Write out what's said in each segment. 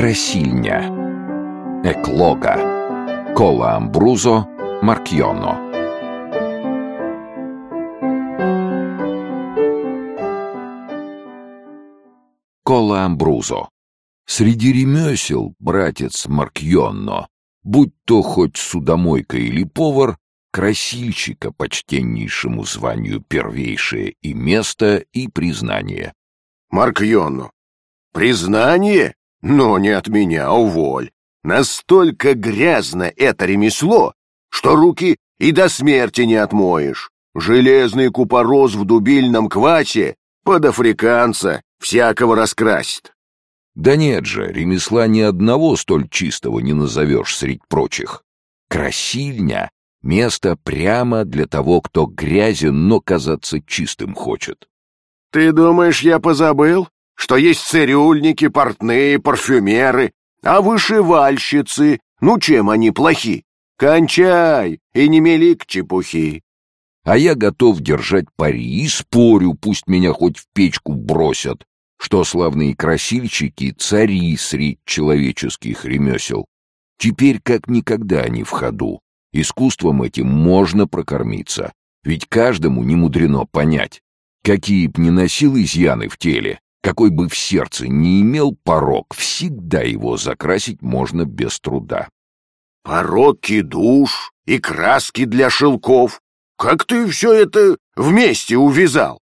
Красильня. Эклога. Кола Амбрузо. Маркьоно. Кола Амбрузо. Среди ремесел, братец Маркьонно, будь то хоть судомойка или повар, красильщика почтеннейшему званию первейшее и место, и признание. Маркьонно. Признание? Но не от меня, уволь. Настолько грязно это ремесло, что руки и до смерти не отмоешь. Железный купорос в дубильном квасе под африканца всякого раскрасит. Да нет же, ремесла ни одного столь чистого не назовешь средь прочих. Красильня — место прямо для того, кто грязен, но казаться чистым хочет. Ты думаешь, я позабыл, что есть цирюльники, портные, парфюмеры, а вышивальщицы, ну чем они плохи? Кончай и не мели к чепухи. А я готов держать пари и спорю, пусть меня хоть в печку бросят, что славные красильщики — цари средь человеческих ремесел. Теперь как никогда они в ходу. Искусством этим можно прокормиться, ведь каждому не мудрено понять, какие б ни носил изъяны в теле, какой бы в сердце не имел порог, всегда его закрасить можно без труда. Пороки душ и краски для шелков. Как ты все это вместе увязал?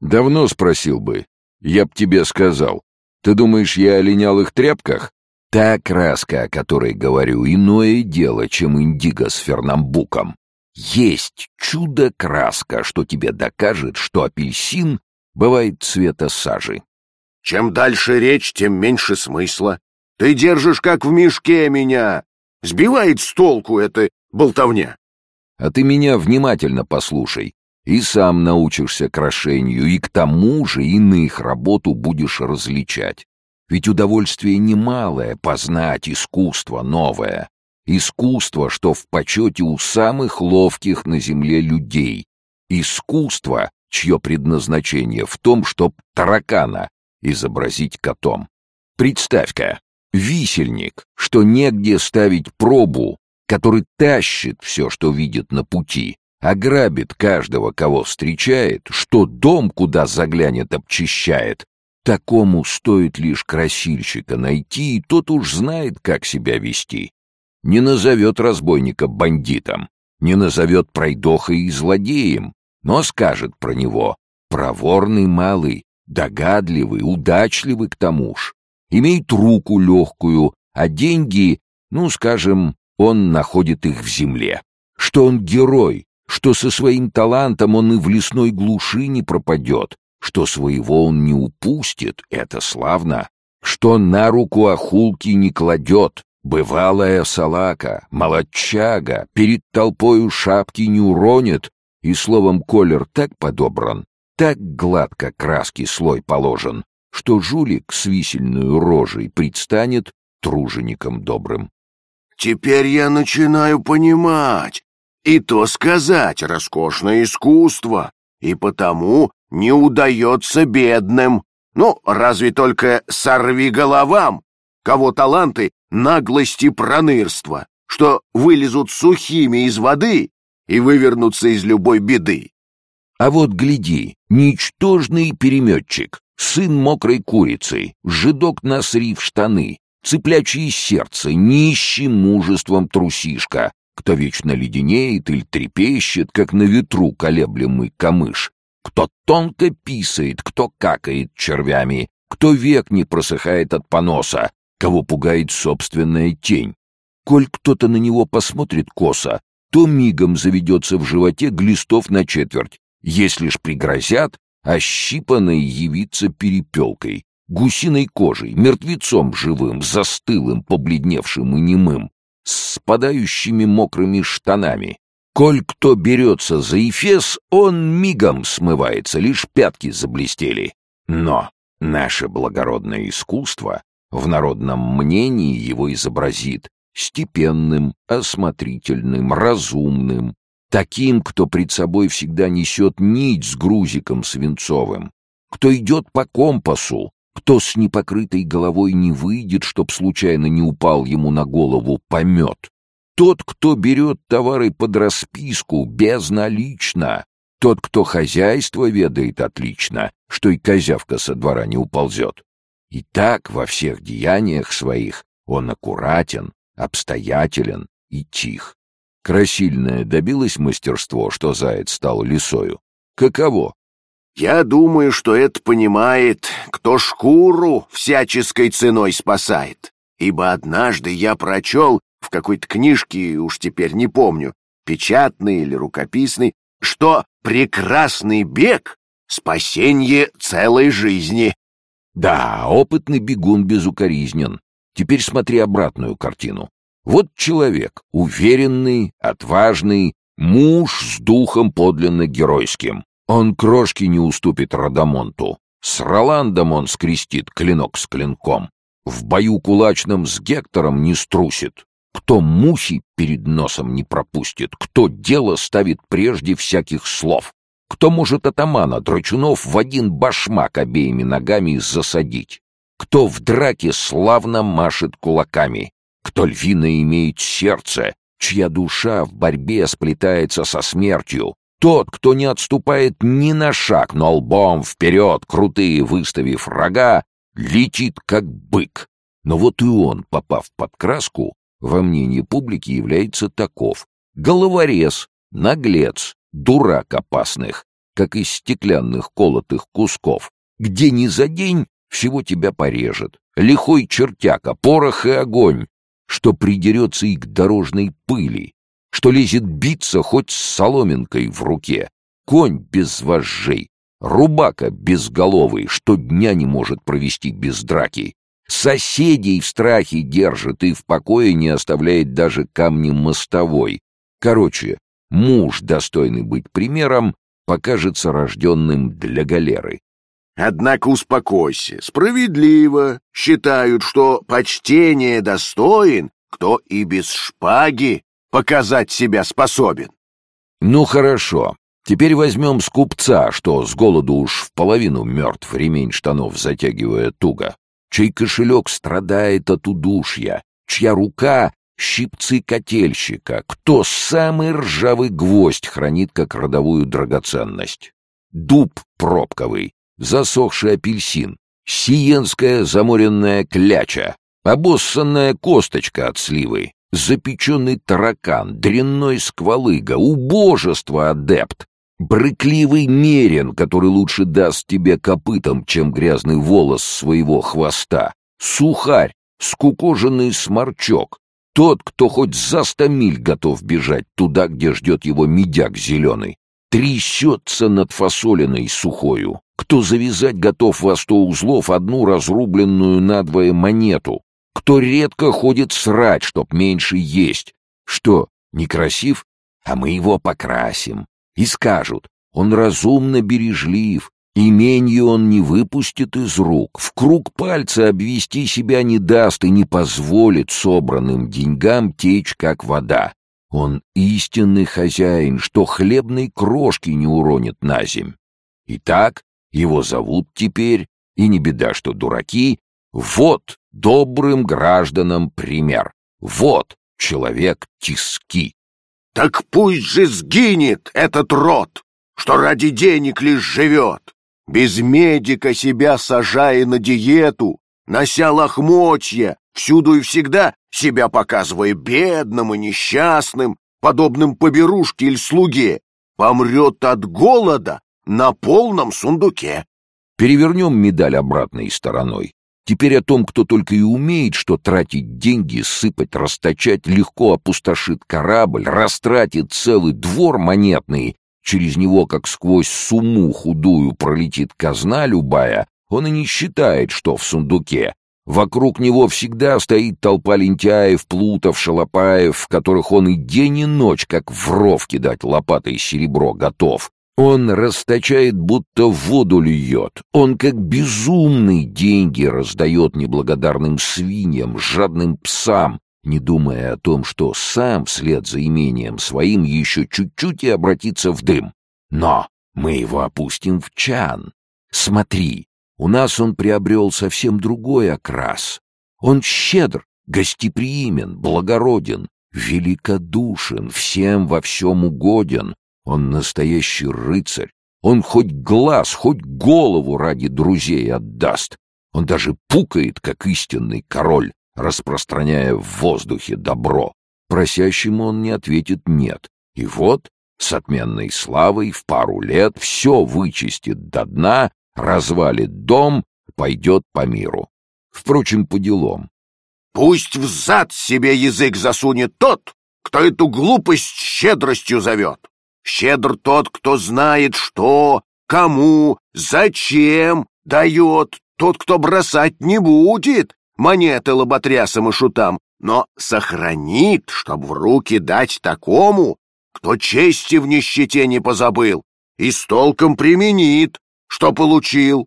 Давно спросил бы, я б тебе сказал. Ты думаешь, я о линялых тряпках? Та краска, о которой говорю, иное дело, чем индиго с фернамбуком. Есть чудо-краска, что тебе докажет, что апельсин бывает цвета сажи. Чем дальше речь, тем меньше смысла. Ты держишь как в мешке меня. Сбивает с толку эта болтовня. А ты меня внимательно послушай и сам научишься крошению, и к тому же иных работу будешь различать. Ведь удовольствие немалое — познать искусство новое. Искусство, что в почете у самых ловких на земле людей. Искусство, чье предназначение в том, чтоб таракана изобразить котом. Представь-ка, висельник, что негде ставить пробу, который тащит все, что видит на пути, ограбит каждого, кого встречает, что дом, куда заглянет, обчищает. Такому стоит лишь красильщика найти, и тот уж знает, как себя вести. Не назовет разбойника бандитом, не назовет пройдоха и злодеем, но скажет про него «проворный малый, догадливый, удачливый к тому ж, имеет руку легкую, а деньги, ну, скажем, он находит их в земле, что он герой, что со своим талантом он и в лесной глуши не пропадет, что своего он не упустит, это славно, что на руку охулки не кладет, бывалая салака, молодчага, перед толпою шапки не уронит, и словом колер так подобран, так гладко краски слой положен, что жулик с висельную рожей предстанет тружеником добрым. «Теперь я начинаю понимать, и то сказать роскошное искусство, и потому не удается бедным. Ну, разве только сорви головам, кого таланты наглости и пронырство, что вылезут сухими из воды и вывернутся из любой беды. А вот гляди, ничтожный переметчик, сын мокрой курицы, жидок насрив штаны, цыплячье сердце, нищий мужеством трусишка, кто вечно леденеет или трепещет, как на ветру колеблемый камыш, кто тонко писает, кто какает червями, кто век не просыхает от поноса, кого пугает собственная тень. Коль кто-то на него посмотрит косо, то мигом заведется в животе глистов на четверть, если ж пригрозят, ощипанной явится перепелкой, гусиной кожей, мертвецом живым, застылым, побледневшим и немым, с спадающими мокрыми штанами. Коль кто берется за Эфес, он мигом смывается, лишь пятки заблестели. Но наше благородное искусство в народном мнении его изобразит степенным, осмотрительным, разумным, таким, кто пред собой всегда несет нить с грузиком свинцовым, кто идет по компасу, Кто с непокрытой головой не выйдет, чтоб случайно не упал ему на голову помет. Тот, кто берет товары под расписку, безналично. Тот, кто хозяйство ведает отлично, что и козявка со двора не уползет. И так во всех деяниях своих он аккуратен, обстоятелен и тих. Красильное добилось мастерство, что заяц стал лисою. Каково? Я думаю, что это понимает, кто шкуру всяческой ценой спасает. Ибо однажды я прочел в какой-то книжке, уж теперь не помню, печатной или рукописной, что прекрасный бег — спасение целой жизни. Да, опытный бегун безукоризнен. Теперь смотри обратную картину. Вот человек, уверенный, отважный, муж с духом подлинно геройским. Он крошки не уступит Радамонту. С Роландом он скрестит клинок с клинком. В бою кулачном с Гектором не струсит. Кто мухи перед носом не пропустит, кто дело ставит прежде всяких слов, кто может атамана Драчунов в один башмак обеими ногами засадить, кто в драке славно машет кулаками, кто львино имеет сердце, чья душа в борьбе сплетается со смертью, тот, кто не отступает ни на шаг, но лбом вперед, крутые выставив рога, летит как бык. Но вот и он, попав под краску, во мнении публики является таков. Головорез, наглец, дурак опасных, как из стеклянных колотых кусков, где ни за день всего тебя порежет. Лихой чертяка, порох и огонь, что придерется и к дорожной пыли, что лезет биться хоть с соломинкой в руке, конь без вожжей, рубака безголовый, что дня не может провести без драки, соседей в страхе держит и в покое не оставляет даже камнем мостовой. Короче, муж, достойный быть примером, покажется рожденным для галеры. Однако успокойся, справедливо считают, что почтение достоин, кто и без шпаги показать себя способен. Ну хорошо, теперь возьмем скупца, что с голоду уж в половину мертв, ремень штанов затягивая туго, чей кошелек страдает от удушья, чья рука — щипцы котельщика, кто самый ржавый гвоздь хранит как родовую драгоценность. Дуб пробковый, засохший апельсин, сиенская заморенная кляча, обоссанная косточка от сливы, запеченный таракан, дрянной сквалыга, убожество адепт, брыкливый мерин, который лучше даст тебе копытом, чем грязный волос своего хвоста, сухарь, скукоженный сморчок, тот, кто хоть за сто миль готов бежать туда, где ждет его медяк зеленый, трясется над фасолиной сухою, кто завязать готов во сто узлов одну разрубленную надвое монету, кто редко ходит срать, чтоб меньше есть. Что, некрасив? А мы его покрасим. И скажут, он разумно бережлив, именье он не выпустит из рук, в круг пальца обвести себя не даст и не позволит собранным деньгам течь, как вода. Он истинный хозяин, что хлебной крошки не уронит на земь. Итак, его зовут теперь, и не беда, что дураки, вот добрым гражданам пример, вот человек тиски. Так пусть же сгинет этот род, что ради денег лишь живет, без медика себя сажая на диету, нося лохмотья, всюду и всегда себя показывая бедным и несчастным, подобным поберушке или слуге, помрет от голода на полном сундуке. Перевернем медаль обратной стороной. Теперь о том, кто только и умеет, что тратить деньги, сыпать, расточать, легко опустошит корабль, растратит целый двор монетный, через него, как сквозь суму худую, пролетит казна любая, он и не считает, что в сундуке. Вокруг него всегда стоит толпа лентяев, плутов, шалопаев, в которых он и день и ночь, как в ров кидать лопатой серебро, готов. Он расточает, будто воду льет. Он, как безумный, деньги раздает неблагодарным свиньям, жадным псам, не думая о том, что сам вслед за имением своим еще чуть-чуть и обратится в дым. Но мы его опустим в чан. Смотри, У нас он приобрел совсем другой окрас. Он щедр, гостеприимен, благороден, великодушен, всем во всем угоден. Он настоящий рыцарь. Он хоть глаз, хоть голову ради друзей отдаст. Он даже пукает, как истинный король, распространяя в воздухе добро. Просящему он не ответит «нет». И вот, с отменной славой, в пару лет все вычистит до дна, развалит дом, пойдет по миру. Впрочем, по делам. Пусть в зад себе язык засунет тот, кто эту глупость щедростью зовет. Щедр тот, кто знает, что, кому, зачем дает, тот, кто бросать не будет монеты лоботрясам и шутам, но сохранит, чтоб в руки дать такому, кто чести в нищете не позабыл, и с толком применит, что получил.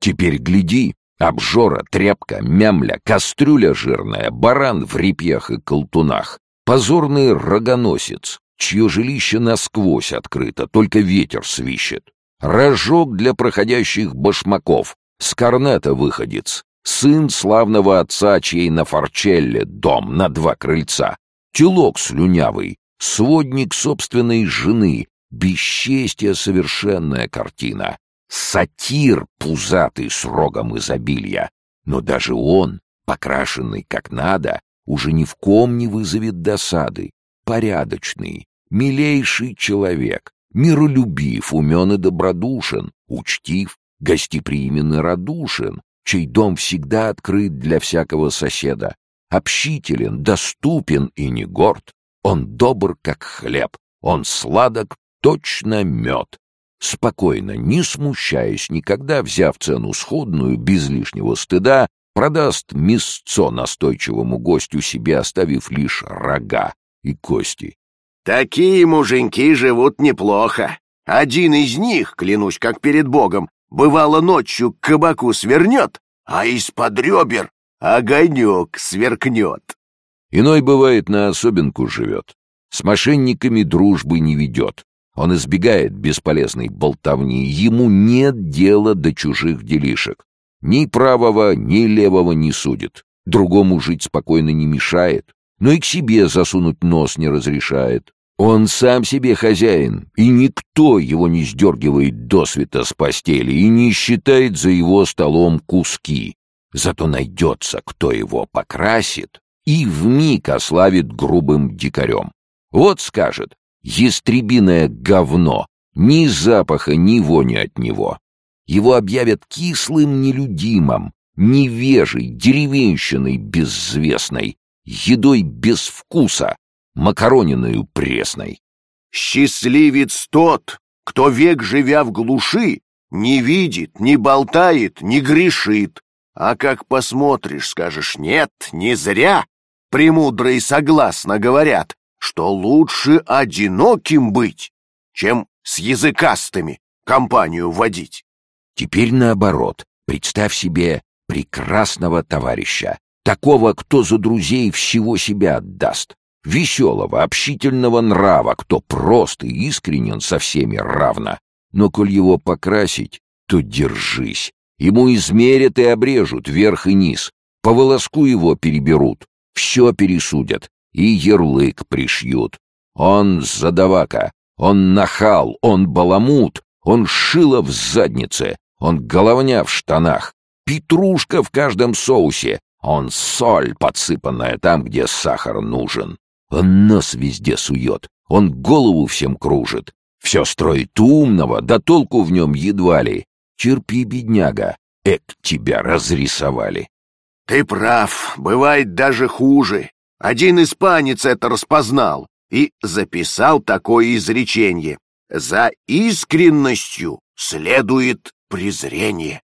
Теперь гляди, обжора, тряпка, мямля, кастрюля жирная, баран в репьях и колтунах, позорный рогоносец, чье жилище насквозь открыто, только ветер свищет, рожок для проходящих башмаков, с корнета выходец, сын славного отца, чей на Форчелле дом на два крыльца, телок слюнявый, сводник собственной жены, бесчестие совершенная картина, сатир пузатый с рогом изобилия. Но даже он, покрашенный как надо, уже ни в ком не вызовет досады. Порядочный, милейший человек, миролюбив, умен и добродушен, учтив, гостеприимен и радушен, чей дом всегда открыт для всякого соседа, общителен, доступен и не горд. Он добр, как хлеб, он сладок, точно мед, спокойно, не смущаясь никогда, взяв цену сходную, без лишнего стыда, продаст мясцо настойчивому гостю себе, оставив лишь рога и кости. Такие муженьки живут неплохо. Один из них, клянусь как перед Богом, бывало ночью к кабаку свернет, а из-под ребер огонек сверкнет. Иной, бывает, на особенку живет. С мошенниками дружбы не ведет. Он избегает бесполезной болтовни, ему нет дела до чужих делишек. Ни правого, ни левого не судит. Другому жить спокойно не мешает, но и к себе засунуть нос не разрешает. Он сам себе хозяин, и никто его не сдергивает досвета с постели и не считает за его столом куски. Зато найдется, кто его покрасит и вмиг ославит грубым дикарем. Вот скажет, Ястребиное говно! Ни запаха, ни вони от него. Его объявят кислым нелюдимым, невежей, деревенщиной безвестной, едой без вкуса, макарониною пресной. Счастливец тот, кто век живя в глуши, не видит, не болтает, не грешит. А как посмотришь, скажешь, нет, не зря. Премудрые согласно говорят, что лучше одиноким быть, чем с языкастыми компанию водить. Теперь наоборот, представь себе прекрасного товарища, такого, кто за друзей всего себя отдаст, веселого, общительного нрава, кто прост и искренен со всеми равно. Но коль его покрасить, то держись. Ему измерят и обрежут верх и низ, по волоску его переберут, все пересудят, и ярлык пришьют. Он задавака, он нахал, он баламут, он шило в заднице, он головня в штанах, петрушка в каждом соусе, он соль, подсыпанная там, где сахар нужен. Он нос везде сует, он голову всем кружит, все строит умного, да толку в нем едва ли. Черпи, бедняга, эк тебя разрисовали. Ты прав, бывает даже хуже. Один испанец это распознал и записал такое изречение. «За искренностью следует презрение».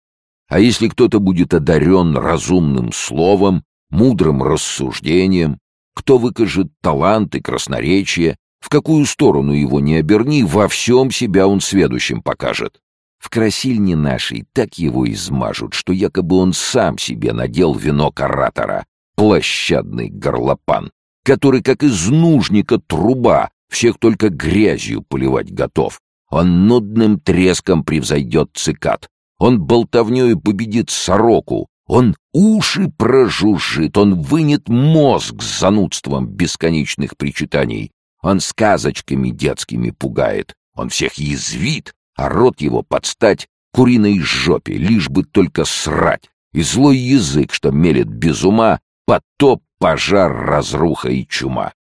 А если кто-то будет одарен разумным словом, мудрым рассуждением, кто выкажет талант и красноречие, в какую сторону его не оберни, во всем себя он сведущим покажет. В красильне нашей так его измажут, что якобы он сам себе надел вино каратора, площадный горлопан, который, как из нужника труба, всех только грязью поливать готов. Он нудным треском превзойдет цикад. Он болтовнёю победит сороку, он уши прожужжит, он вынет мозг с занудством бесконечных причитаний. Он сказочками детскими пугает, он всех язвит, а рот его подстать куриной жопе, лишь бы только срать. И злой язык, что мелет без ума, потоп, пожар, разруха и чума.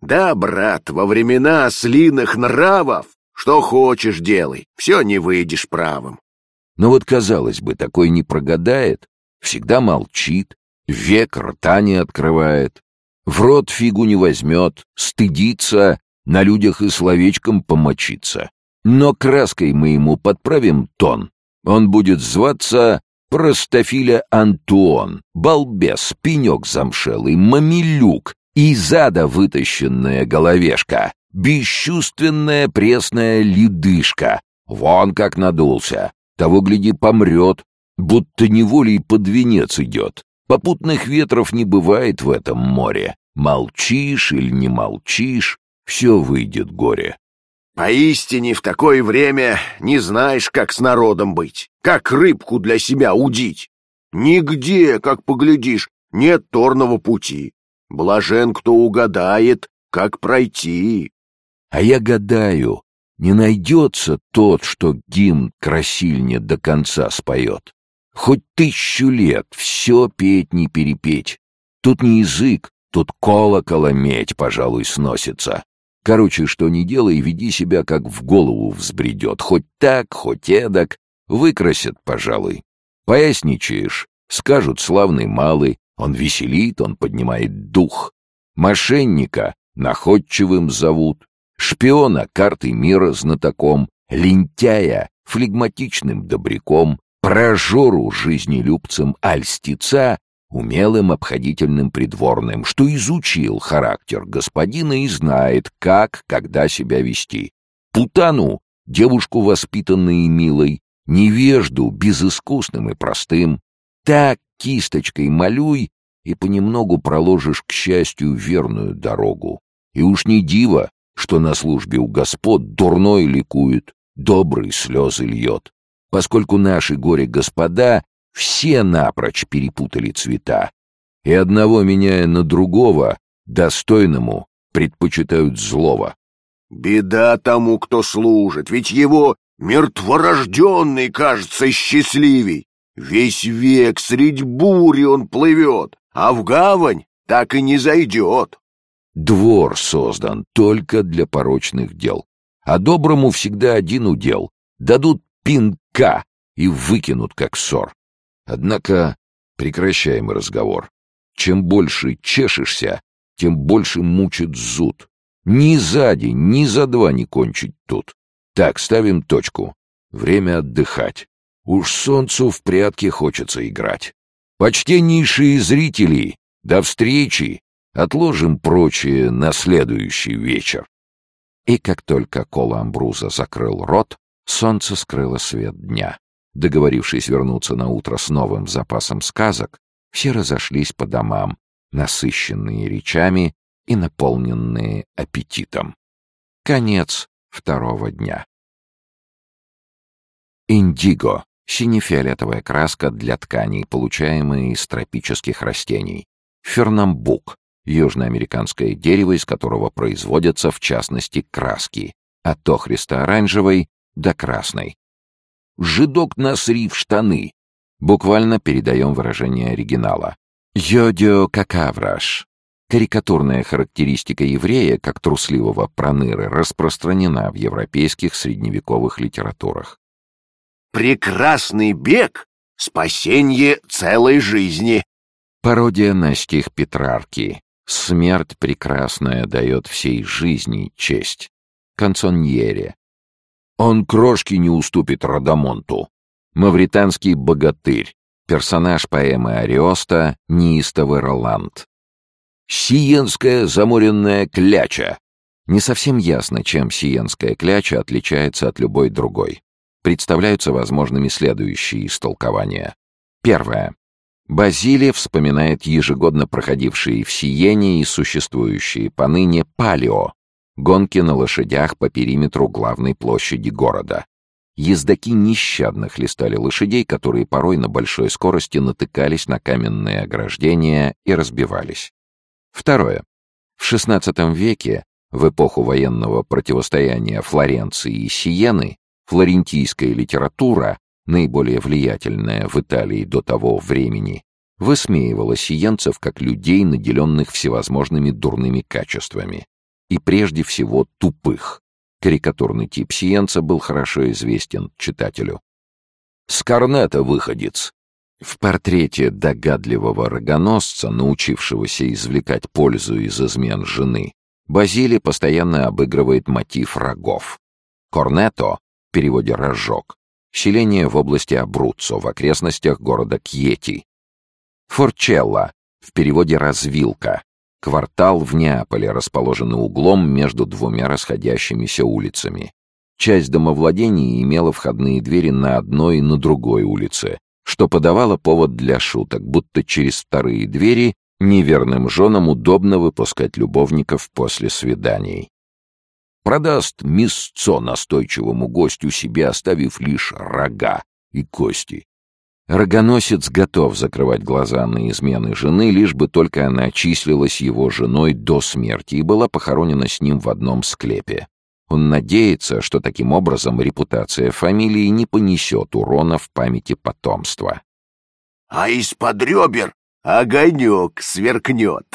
Да, брат, во времена ослиных нравов, что хочешь делай, все не выйдешь правым. Но вот, казалось бы, такой не прогадает, всегда молчит, век рта не открывает, в рот фигу не возьмет, стыдится, на людях и словечком помочиться. Но краской мы ему подправим тон. Он будет зваться Простофиля Антуон, балбес, пенек замшелый, мамилюк, и зада вытащенная головешка, бесчувственная пресная ледышка. Вон как надулся. Того, гляди, помрет, будто неволей под венец идет. Попутных ветров не бывает в этом море. Молчишь или не молчишь, все выйдет горе. Поистине в такое время не знаешь, как с народом быть, как рыбку для себя удить. Нигде, как поглядишь, нет торного пути. Блажен, кто угадает, как пройти. А я гадаю, не найдется тот, что гимн красильне до конца споет. Хоть тысячу лет все петь не перепеть. Тут не язык, тут колокола медь, пожалуй, сносится. Короче, что не делай, веди себя, как в голову взбредет. Хоть так, хоть эдак. Выкрасят, пожалуй. Поясничаешь, скажут славный малый, он веселит, он поднимает дух. Мошенника находчивым зовут, шпиона карты мира знатоком, лентяя флегматичным добряком, прожору жизнелюбцем, альстица умелым обходительным придворным, что изучил характер господина и знает, как, когда себя вести. Путану, девушку воспитанной и милой, невежду, безыскусным и простым. Так кисточкой малюй, и понемногу проложишь, к счастью, верную дорогу. И уж не диво, что на службе у господ дурной ликует, добрый слезы льет, поскольку наши горе-господа все напрочь перепутали цвета, и одного меняя на другого, достойному предпочитают злого. Беда тому, кто служит, ведь его мертворожденный кажется счастливей. Весь век средь бури он плывет, а в гавань так и не зайдет. Двор создан только для порочных дел, а доброму всегда один удел. Дадут пинка и выкинут, как ссор. Однако прекращаем разговор. Чем больше чешешься, тем больше мучит зуд. Ни за день, ни за два не кончить тут. Так, ставим точку. Время отдыхать. Уж солнцу в прятки хочется играть. Почтеннейшие зрители, до встречи. Отложим прочее на следующий вечер. И как только Кола Амбруза закрыл рот, солнце скрыло свет дня. Договорившись вернуться на утро с новым запасом сказок, все разошлись по домам, насыщенные речами и наполненные аппетитом. Конец второго дня. Индиго — сине-фиолетовая краска для тканей, получаемая из тропических растений. Фернамбук — южноамериканское дерево, из которого производятся, в частности, краски, от охристо-оранжевой до красной. «Жидок насри в штаны». Буквально передаем выражение оригинала. «Йодио какавраш». Карикатурная характеристика еврея, как трусливого проныры, распространена в европейских средневековых литературах. «Прекрасный бег — спасение целой жизни». Пародия на стих Петрарки. «Смерть прекрасная дает всей жизни честь». Канцоньере. Он крошки не уступит Радамонту. Мавританский богатырь. Персонаж поэмы Ариоста «Неистовый Роланд». Сиенская заморенная кляча. Не совсем ясно, чем сиенская кляча отличается от любой другой. Представляются возможными следующие истолкования. Первое. Базилия вспоминает ежегодно проходившие в Сиене и существующие поныне палео, гонки на лошадях по периметру главной площади города. ездаки нещадно хлестали лошадей, которые порой на большой скорости натыкались на каменные ограждения и разбивались. Второе. В XVI веке, в эпоху военного противостояния Флоренции и Сиены, флорентийская литература, наиболее влиятельная в Италии до того времени, высмеивала сиенцев как людей, наделенных всевозможными дурными качествами, и прежде всего тупых. Карикатурный тип сиенца был хорошо известен читателю. «Скорнета выходец!» В портрете догадливого рогоносца, научившегося извлекать пользу из измен жены, Базили постоянно обыгрывает мотив рогов. Корнето, в переводе «рожок», селение в области Абруццо, в окрестностях города Кьети. Форчелла, в переводе «развилка», Квартал в Неаполе, расположенный углом между двумя расходящимися улицами. Часть домовладений имела входные двери на одной и на другой улице, что подавало повод для шуток, будто через вторые двери неверным женам удобно выпускать любовников после свиданий. Продаст мясцо настойчивому гостю себе, оставив лишь рога и кости. Рогоносец готов закрывать глаза на измены жены, лишь бы только она числилась его женой до смерти и была похоронена с ним в одном склепе. Он надеется, что таким образом репутация фамилии не понесет урона в памяти потомства. «А из-под ребер огонек сверкнет!»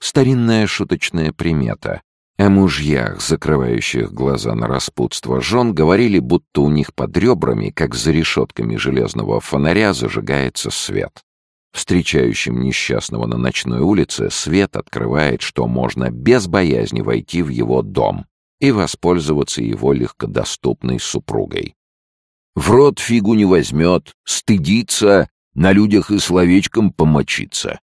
Старинная шуточная примета, о мужьях, закрывающих глаза на распутство жен, говорили, будто у них под ребрами, как за решетками железного фонаря, зажигается свет. Встречающим несчастного на ночной улице свет открывает, что можно без боязни войти в его дом и воспользоваться его легкодоступной супругой. В рот фигу не возьмет, стыдится, на людях и словечком помочиться.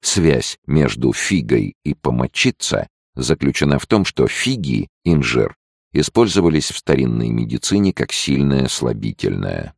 Связь между фигой и помочиться заключена в том, что фиги, инжир, использовались в старинной медицине как сильное слабительное.